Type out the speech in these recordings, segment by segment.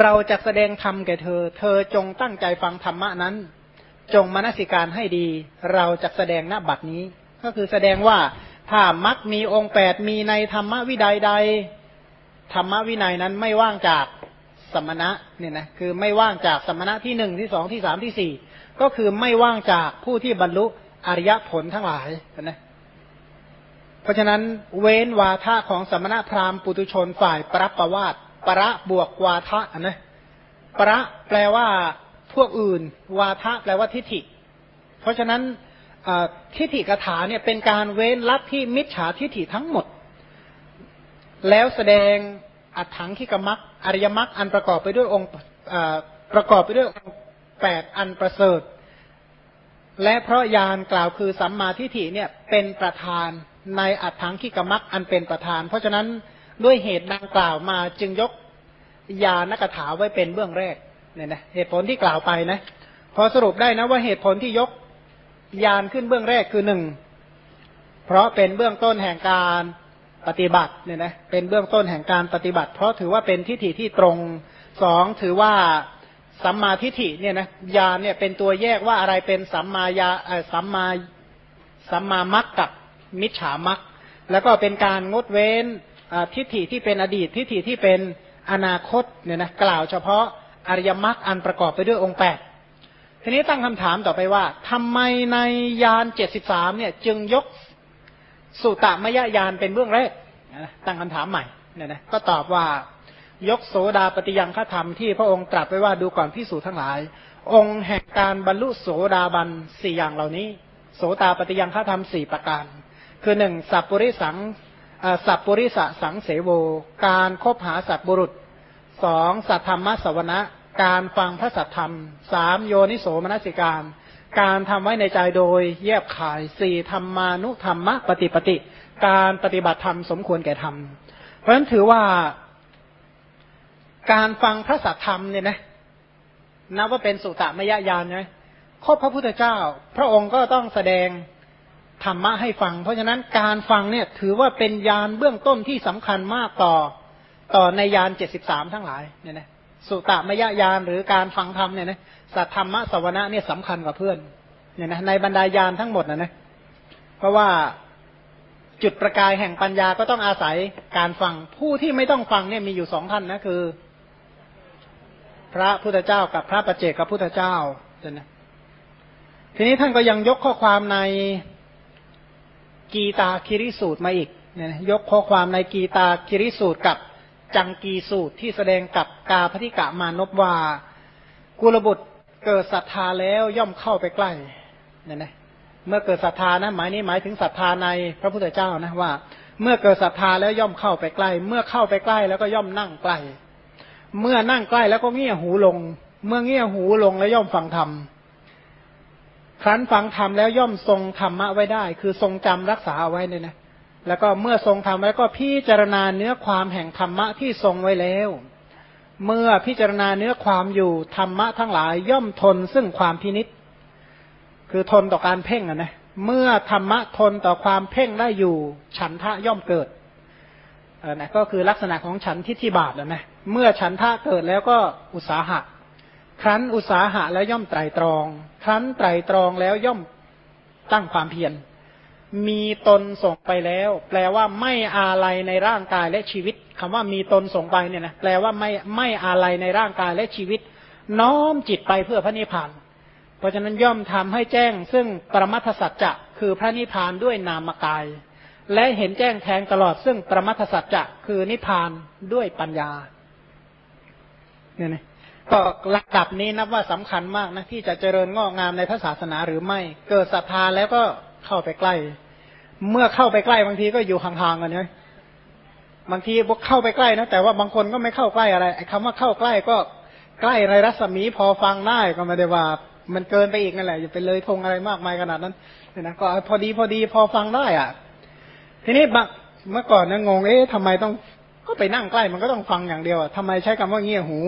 เราจะแสดงธรรมแก่เธอ เธอจงตั้งใจฟังธรรมะนั้น จงมนสิการให้ดี เราจะแสดงหน้าบัดนี้ ก็คือแสดงว่าถ้ามักมีองค์แปดมีในธรรมวิดัยใดธรรมวินัยนั้นไม่ว่างจากสมณะเนี่ยนะคือไม่ว่างจากสมณะที่หนึ่งที่สองที่สามที่สี่ก็คือไม่ว่างจากผู้ที่บรรลุอริยผลทั้งหลายนะเพราะฉะนั้นเว้นวาทะของสมณะพราหมณ์ปุตุชนฝ่ายปรับประวาต ประบวกวาทะนะประแปลว่าพวกอื่น วาทะแปลว่าทิฏฐิ เพราะฉะนั้นทิฏฐิกถาเนี่ยเป็นการเว้นลัทธิมิจฉาทิฏฐิทั้งหมด แล้วแสดงอัตถังขิกมักอริยมักอันประกอบไปด้วยองค์ประกอบไปด้วยองค์แปดอันประเสริฐ และเพราะยานกล่าวคือสัมมาทิฏฐิเนี่ยเป็นประธานในอัตถังขิกมักอันเป็นประธาน เพราะฉะนั้น ด้วยเหตุดังกล่าวมาจึงยกยานกถาไว้เป็นเบื้องแรกเนี่ยนะเหตุผลที่กล่าวไปนะ พอสรุปได้นะว่าเหตุผลที่ยกยานขึ้นเบื้องแรกคือหนึ่งเพราะเป็นเบื้องต้นแห่งการปฏิบัติเนี่ยนะเป็นเบื้องต้นแห่งการปฏิบัติ เพราะถือว่าเป็นทิฏฐิที่ตรงสองถือว่าสัมมาทิฏฐิเนี่ยนะยานเนี่ยเป็นตัวแยกว่าอะไรเป็นสัมมายาสัมมาสัมมามักกับมิจฉามักแล้วก็เป็นการงดเว้น ทิฏฐิที่เป็นอดีตทิฏฐิที่เป็นอนาคตเนี่ยนะกล่าวเฉพาะอริยมรรคอันประกอบไปด้วยองค์แปดทีนี้ตั้งคำถามต่อไปว่าทำไมในยานเจ็ดสิบสามเนี่ย จึงยกสุตมยญาณเป็นเบื้องแรกตั้งคำถามใหม่เนี่ยนะก็ตอบว่ายกโสดาปฏิยังฆธรรมที่พระองค์ตรัสไว้ว่าดูก่อนพิสูจทั้งหลาย องค์แห่งการบรรลุโสดาบันสี่อย่างเหล่านี้ โสตาปฏิยังฆธรรมสี่ประการ คือหนึ่งสัพปริสัง สัพปริสะสังเสโว การคบหาสัตบุรุษสองสัทธรรมสวนะการฟังพระสัทธรรมสามโยนิโสมนสิการ การทำไว้ในใจโดยแยบขายสี่ธรรมานุธรรมะปฏิปติการปฏิบัติธรรมสมควรแก่ธรรม เพราะฉะนั้นถือว่า การฟังพระสัทธรรมเนี่ยนะนับว่าเป็นสุตตมยญาณไงข้อพระพุทธเจ้า พระองค์ก็ต้องแสดง ธรรมะให้ฟัง เพราะฉะนั้นการฟังเนี่ยถือว่าเป็นยานเบื้องต้นที่สำคัญมากต่อต่อในยานเจ็ดสิบสามทั้งหลายเนี่ยนะสุตมยญาณหรือการฟังธรรมเนี่ยนะสัทธรรมะสวนะเนี่ยสำคัญกว่าเพื่อนเนี่ยนะในบรรดายานทั้งหมดนะนะเพราะว่าจุดประกายแห่งปัญญาก็ต้องอาศัยการฟังผู้ที่ไม่ต้องฟังเนี่ยมีอยู่สองท่านนะคือ พระพุทธเจ้ากับพระประเจกับพุทธเจ้าเนี่ยทีนี้ท่านก็ยังยกข้อความใน กีตาคิริสูตรมาอีกเนี่ยยกข้อความในกีตาคิริสูตรกับจังกีสูตรที่แสดงกับกาพธิกะมานพว่ากุลบุตรเกิดศรัทธาแล้วย่อมเข้าไปใกล้เนี่ยนะเมื่อเกิดศรัทธานะหมายนี้หมายถึงศรัทธาในพระพุทธเจ้านะว่า เมื่อเกิดศรัทธาแล้วย่อมเข้าไปใกล้ เมื่อเข้าไปใกล้แล้วก็ย่อมนั่งใกล้ เมื่อนั่งใกล้แล้วก็เงี่ยหูลง เมื่อเงี่ยหูลงแล้วย่อมฟังธรรม ครั้นฟังธรรมแล้วย่อมทรงธรรมะไว้ได้ คือทรงจำรักษาเอาไว้เนี่ยนะแล้วก็เมื่อทรงทำแล้วก็พิจารณาเนื้อความแห่งธรรมะที่ทรงไว้แล้ว เมื่อพิจารณาเนื้อความอยู่ธรรมะทั้งหลายย่อมทนซึ่งความพินิษคือทนต่อการเพ่งอะนะ เมื่อธรรมะทนต่อความเพ่งได้อยู่ ฉันทะย่อมเกิดเออนะก็คือลักษณะของฉันทิฏฐิบาทนะนะเมื่อฉันทะเกิดแล้วก็อุตสาหะ ครั้นอุตสาหะแล้วย่อมไตรตรอง ครั้นไตรตรองแล้วย่อมตั้งความเพียร มีตนส่งไปแล้ว แปลว่าไม่อาลัยในร่างกายและชีวิตคำว่ามีตนส่งไปเนี่ยนะแปลว่าไม่ไม่อาลัยในร่างกายและชีวิต น้อมจิตไปเพื่อพระนิพพาน เพราะฉะนั้นย่อมทำให้แจ้ง ซึ่งปรมัทสัจจะคือพระนิพพานด้วยนามกาย และเห็นแจ้งแทงตลอดซึ่งปรมัทสัจจะคือนิพพานด้วยปัญญาเนี่ยนะ ก็ระดับนี้นับว่าสำคัญมากนะที่จะเจริญงอกงามในพระศาสนาหรือไม่ เกิดศรัทธาแล้วก็เข้าไปใกล้ เมื่อเข้าไปใกล้บางทีก็อยู่ห่างๆกันเนี่ยบางทีพวกเข้าไปใกล้นะแต่ว่าบางคนก็ไม่เข้าใกล้อะไรไอ้คำว่าเข้าใกล้ก็ใกล้ในรัศมีพอฟังได้ก็ไม่ได้ว่า มันเกินไปอีกนั่นแหละอย่าไปเลยทงอะไรมากมายขนาดนั้นนะก็พอดีพอดีพอฟังได้อะ ทีนี้เมื่อก่อนนะงงเอ๊ะทำไมต้องก็ไปนั่งใกล้มันก็ต้องฟังอย่างเดียวอะทำไมใช้คำว่าเงี่ยหู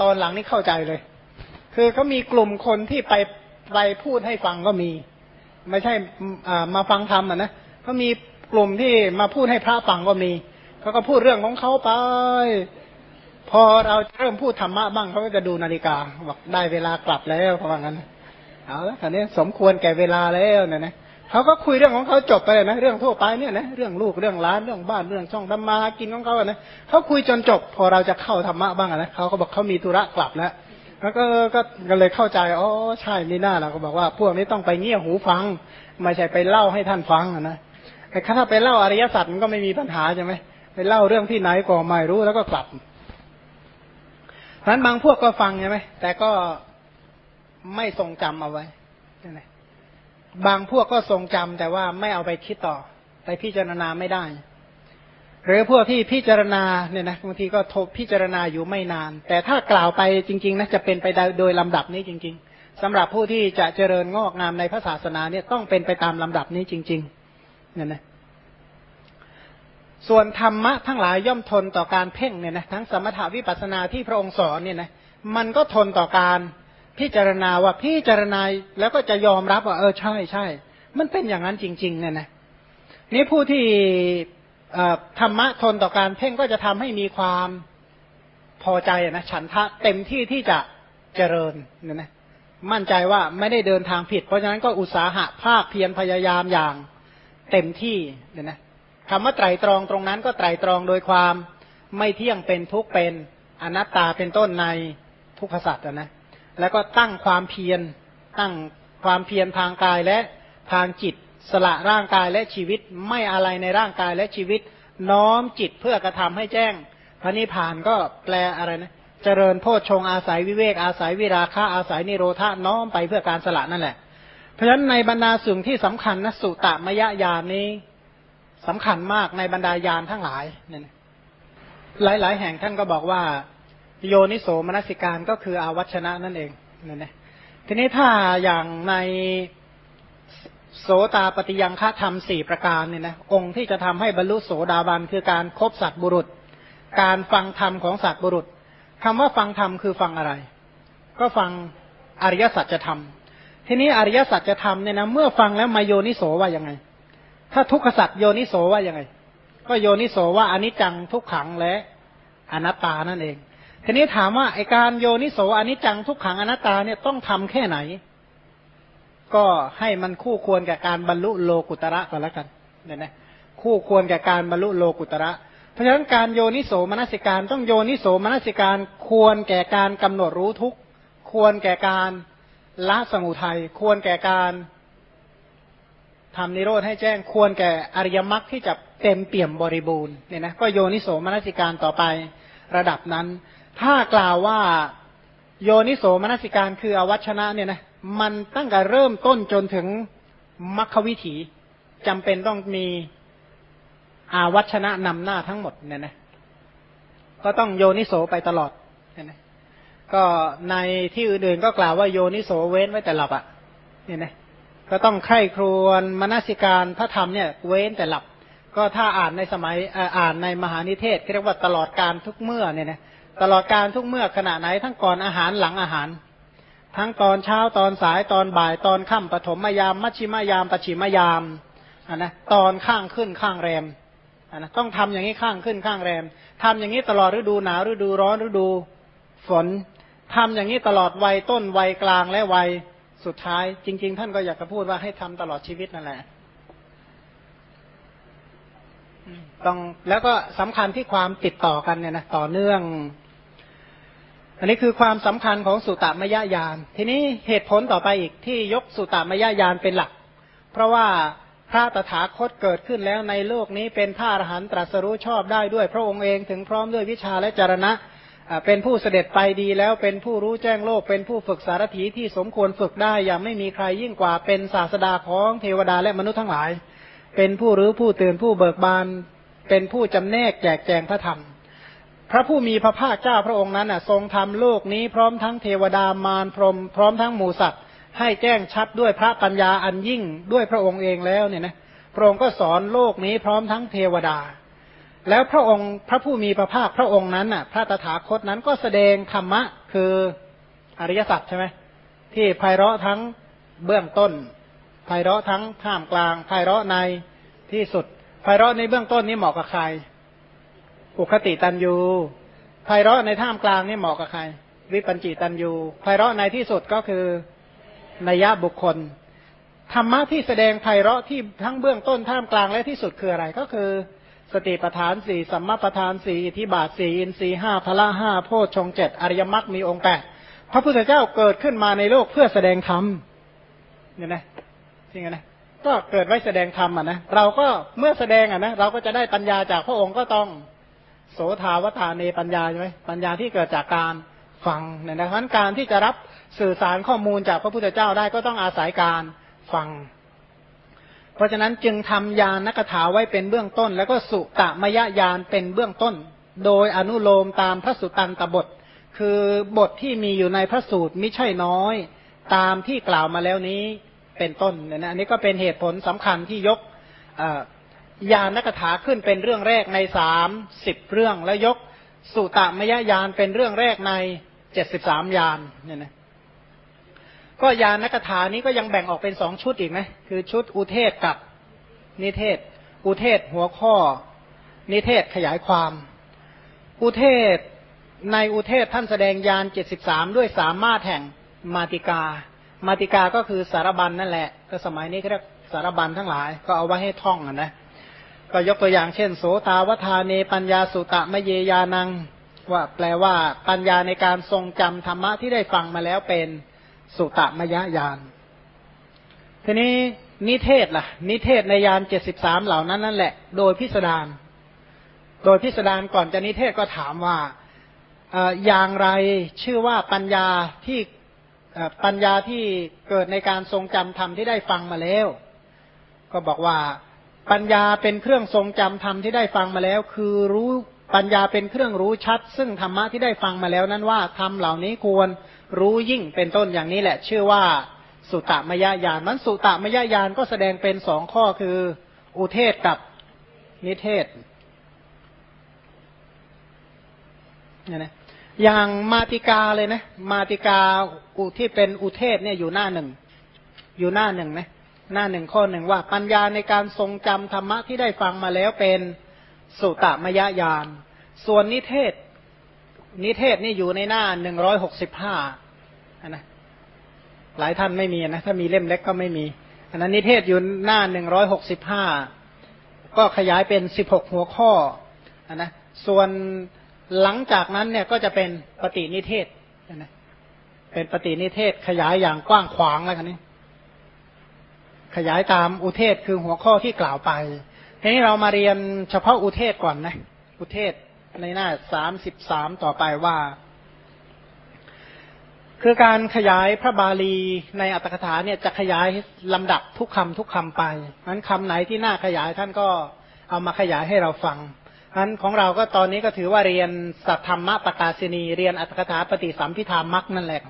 ตอนหลังนี่เข้าใจเลย คือเขามีกลุ่มคนที่ไปไปพูดให้ฟังก็มี ไม่ใช่มาฟังธรรมอะนะเขามีกลุ่มที่มาพูดให้พระฟังก็มีเขาก็พูดเรื่องของเขาไป พอเราเริ่มพูดธรรมะบ้างเขาก็จะดูนาฬิกาบอกได้เวลากลับแล้วเพราะงั้นเอาละคันนี้สมควรแก่เวลาแล้วเนี่ยนะ เขาก็คุยเรื่องของเขาจบไปนะเรื่องทั่วไปเนี่ยนะเรื่องลูกเรื่องร้านเรื่องบ้านเรื่องช่องทำมากินของเขาอะนะเขาคุยจนจบ พอเราจะเข้าธรรมะบ้างนะเขาก็บอกเขามีธุระกลับแล้วแล้วก็ก็ก็เลยเข้าใจอ๋อใช่นี่น่าเราก็บอกว่า พวกนี้ต้องไปเงี่ยหูฟัง ไม่ใช่ไปเล่าให้ท่านฟังนะแต่ถ้าไปเล่าอริยสัจมันก็ไม่มีปัญหาใช่ไหมไปเล่าเรื่องที่ไหนก็ไม่รู้แล้วก็กลับนั้นบางพวกก็ฟังใช่ไหมแต่ก็ไม่ทรงจำเอาไว้ใช่ไหม บางพวกก็ทรงจำแต่ว่าไม่เอาไปคิดต่อ ไปพิจารณาไม่ได้ หรือพวกที่พิจารณาเนี่ยนะบางทีก็ทบพิจารณาอยู่ไม่นาน แต่ถ้ากล่าวไปจริงๆนะจะเป็นไปโดยลำดับนี้จริง ๆสำหรับผู้ที่จะเจริญงอกงามในพระศาสนาเนี่ยต้องเป็นไปตามลำดับนี้จริงๆเนี่ยนะส่วนธรรมะทั้งหลายย่อมทนต่อการเพ่งเนี่ยนะทั้งสมถาวิปัสนาที่พระองค์สอนเนี่ยนะมันก็ทนต่อการ พิจารณาว่าพิจารณาแล้วก็จะยอมรับว่า เออใช่ใช่ มันเป็นอย่างนั้นจริง ๆ เนี่ยนะนี่ผู้ที่ธรรมะทนต่อการเพ่งก็จะทำให้มีความพอใจนะฉันทะเต็มที่ที่จะเจริญเนี่ยนะมั่นใจว่าไม่ได้เดินทางผิด เพราะฉะนั้นก็อุตสาหะภาคเพียรพยายามอย่างเต็มที่เนี่ยนะคำว่าไตรตรองตรงนั้นก็ไตรตรองโดยความไม่เที่ยงเป็นทุกเป็นอนัตตาเป็นต้นในทุกขสัตว์นะ แล้วก็ตั้งความเพียรตั้งความเพียรทางกายและทางจิตสละร่างกายและชีวิตไม่อะไรในร่างกายและชีวิต น้อมจิตเพื่อกระทำให้แจ้ง พระนิพพานก็แปลอะไรนะ เจริญโพชฌงอาศัยวิเวกอาศัยวิราคะอาศัยนิโรธาน้อมไปเพื่อการสละนั่นแหละ เพราะฉะนั้นในบรรดาสิ่งที่สำคัญนะสุตตมยญาณนี้สำคัญมากในบรรดายานทั้งหลายเนี่ยหลาย ๆ แห่งท่านก็บอกว่า โยนิโสมนสิการก็คืออาวัชนะนั่นเองเนี่ยนะทีนี้ถ้าอย่างในโสตาปฏิยังฆธรรมสี่ประการเนี่ยนะองค์ที่จะทำให้บรรลุโสดาบันคือการครบสัตบุรุษ การฟังธรรมของสัตบุรุษคำว่าฟังธรรมคือฟังอะไร ก็ฟังอริยสัจธรรม ทีนี้อริยสัจธรรมเนี่ยนะเมื่อฟังแล้วมาโยนิโสว่ายังไง ถ้าทุกขสัตโยนิโสว่ายังไง ก็โยนิโสว่าอนิจจังทุกขังและอนัตตานั่นเอง ทีนี้ถามว่าไอการโยนิโสอนิจจังทุกขังอนัตตาเนี่ยต้องทำแค่ไหน ก็ให้มันคู่ควรแก่การบรรลุโลกุตระก็แล้วกันเนี่ยนะคู่ควรแก่การบรรลุโลกุตระ เพราะฉะนั้นการโยนิโสมนสิการต้องโยนิโสมนสิการควรแก่การกำหนดรู้ทุกควรแก่การละสมุทัยควรแก่การทำนิโรธให้แจ้งควรแก่อริยมรรคที่จะเต็มเปี่ยมบริบูรณ์เนี่ยนะก็โยนิโสมนสิการต่อไประดับนั้น ถ้ากล่าวว่าโยนิโสมนสิการคืออวัชนะเนี่ยนะมันตั้งแต่เริ่มต้นจนถึงมรรควิถีจำเป็นต้องมีอาวัชนะนำหน้าทั้งหมดเนี่ยนะก็ต้องโยนิโสไปตลอดเนี่ยนะก็ในที่อื่นๆก็กล่าวว่าโยนิโสเว้นไว้แต่หลับอะ่ะเนี่ยนะก็ต้องใคร่ครวญมนสิการพระธรรมเนี่ยเว้นแต่หลับ ก็ถ้าอ่านในสมัยอ่านในมหานิเทศเรียกว่าตลอดการทุกเมื่อเนี่ยนะ ตลอดการทุกเมื่อขณะไหนทั้งก่อนอาหารหลังอาหาร ทั้งตอนเช้าตอนสายตอนบ่ายตอนค่ำปฐมยาม มัชชิมยามปชิมยามอ่านะตอนข้างขึ้นข้างแรมอ่านะต้องทำอย่างนี้ข้างขึ้นข้างแรมทำอย่างนี้ตลอดฤดูหนาวฤดูร้อนฤดูฝนทำอย่างนี้ตลอดวัยต้นวัยกลางและวัยสุดท้าย จริง ๆ ท่านก็อยากจะพูดว่าให้ทำตลอดชีวิตนั่นแหละต้องแล้วก็สำคัญที่ความติดต่อกันเนี่ยนะต่อเนื่อง อันนี้คือความสำคัญของสุตตมยญาณ ทีนี้เหตุผลต่อไปอีกที่ยกสุตตมยญาณเป็นหลัก เพราะว่าพระตถาคตเกิดขึ้นแล้วในโลกนี้เป็นพระอรหันตรัสรู้ชอบได้ด้วย พระองค์เองถึงพร้อมด้วยวิชาและจารณะ เป็นผู้เสด็จไปดีแล้วเป็นผู้รู้แจ้งโลก เป็นผู้ฝึกสารถีที่สมควรฝึกได้อย่างไม่มีใครยิ่งกว่าเป็นศาสดาของเทวดาและมนุษย์ทั้งหลาย เป็นผู้รู้ผู้ตื่นผู้เบิกบาน เป็นผู้จำแนกแจกแจงพระธรรม พระผู้มีพระภาคเจ้าพระองค์นั้นทรงทำโลกนี้พร้อมทั้งเทวดามารพรมพร้อมทั้งหมูสัตว์ ให้แจ้งชัดด้วยพระปัญญาอันยิ่งด้วยพระองค์เองแล้วเนี่ยนะพระองค์ก็สอนโลกนี้พร้อมทั้งเทวดา แล้วพระองค์พระผู้มีพระภาคพระองค์นั้นน่ะ พระตถาคตนั้นก็แสดงธรรมะคืออริยสัจใช่ไหมที่ไพเราะทั้งเบื้องต้นไพเราะทั้งท่ามกลางไพเราะในที่สุดไพเราะในเบื้องต้นนี้เหมาะกับใคร อุคติตันยูไพเราะในท่ามกลางนี่เหมาะกับใคร วิปัญจิตันยูไพเราะในที่สุดก็คือนัยยะบุคคล ธรรมะที่แสดงไพเราะที่ทั้งเบื้องต้นท่ามกลางและที่สุดคืออะไรก็คือ สติปทานสี่สัมมาปทานสี่อิทิบาทสี่อินทรีห้าพละห้าโพชฌงเจ็ดอริยมรรคมีองค์แปดพระพุทธเจ้าเกิดขึ้นมาในโลกเพื่อแสดงธรรมเนี่ยนะจริงนะก็เกิดไว้แสดงธรรมอะนะเราก็เมื่อแสดงอะนะเราก็จะได้ปัญญาจากพระองค์ก็ต้อง โสทาวทาเนปัญญาใช่ไหมปัญญาที่เกิดจากการฟังเนี่ยนะเพราะการที่จะรับสื่อสารข้อมูลจากพระพุทธเจ้าได้ก็ต้องอาศัยการฟัง เพราะฉะนั้นจึงทำยานนักถาไว้เป็นเบื้องต้น แล้วก็สุตมยญาณเป็นเบื้องต้น โดยอนุโลมตามพระสุตันตบท คือบทที่มีอยู่ในพระสูตรไม่ใช่น้อย ตามที่กล่าวมาแล้วนี้เป็นต้นเนี่ยนะอันนี้ก็เป็นเหตุผลสำคัญที่ยก ยานนักถาขึ้นเป็นเรื่องแรกในสามสิบเรื่องแล้วยกสุตมยญาณเป็นเรื่องแรกในเจ็ดสิบสามยานเนี่ยนะก็ยานนักถานี้ก็ยังแบ่งออกเป็นสองชุดอีกนะคือชุดอุเทศกับนิเทศ อุเทศหัวข้อ นิเทศขยายความ อุเทศในอุเทศท่านแสดงยานเจ็ดสิบสามด้วยสามารถแห่งมาติกา มาติกาก็คือสารบัญนนั่นแหละ ก็สมัยนี้เขาเรียกสารบัญทั้งหลาย ก็เอาไว้ให้ท่องอะนะ ก็ยกตัวอย่างเช่น โสตาวทาเนปัญญาสุตะมเยยานัง ว่าแปลว่าปัญญาในการทรงจำธรรมะที่ได้ฟังมาแล้วเป็นสุตมยญาณทีนี้นิเทศล่ะ นิเทศในยานเจ็ดสิบสามเหล่านั้นนั่นแหละ โดยพิสดารโดยพิสดารก่อนจะนิเทศก็ถามว่าอย่างไรชื่อว่าปัญญาที่ปัญญาที่เกิดในการทรงจำธรรมที่ได้ฟังมาแล้ว ก็บอกว่า ปัญญาเป็นเครื่องทรงจำธรรมที่ได้ฟังมาแล้ว คือรู้ปัญญาเป็นเครื่องรู้ชัด ซึ่งธรรมะที่ได้ฟังมาแล้วนั้นว่าธรรมเหล่านี้ควรรู้ยิ่งเป็นต้นอย่างนี้แหละ ชื่อว่าสุตมยญาณมันสุตมยญาณก็แสดงเป็นสองข้อคือ อุเทศกับนิเทศเนี่ยนะอย่างมาติกาเลยนะ มาติกาอุที่เป็นอุเทศเนี่ยอยู่หน้าหนึ่ง อยู่หน้าหนึ่งนะ หน้าหนึ่งข้อหนึ่งว่าปัญญาในการทรงจำธรรมะที่ได้ฟังมาแล้วเป็นสุตมยญาณส่วนนิเทศ นิเทศนี่อยู่ในหน้าหนึ่งร้อยหกสิบห้านะหลายท่านไม่มีนะถ้ามีเล่มเล็กก็ไม่มี อันนั้นนิเทศอยู่หน้าหนึ่งร้อยหกสิบห้าก็ขยายเป็นสิบหกหัวข้ออันนะส่วนหลังจากนั้นเนี่ยก็จะเป็นปฏินิเทศนะเป็นปฏินิเทศขยายอย่างกว้างขวางแล้วกันนี้ ขยายตามอุเทศคือหัวข้อที่กล่าวไป ทีนี้เรามาเรียนเฉพาะอุเทศก่อนนะ อุเทศในหน้าสามสิบสามต่อไปว่า คือการขยายพระบาลีในอัตถกถาเนี่ยจะขยายลำดับทุกคำทุกคำไปนั้นคำไหนที่น่าขยายท่านก็เอามาขยายให้เราฟังอันของเราก็ตอนนี้ก็ถือว่าเรียนสัทธรรมะปกาศินี เรียนอัตถกถาปฏิสัมพิธามักนั่นแหละ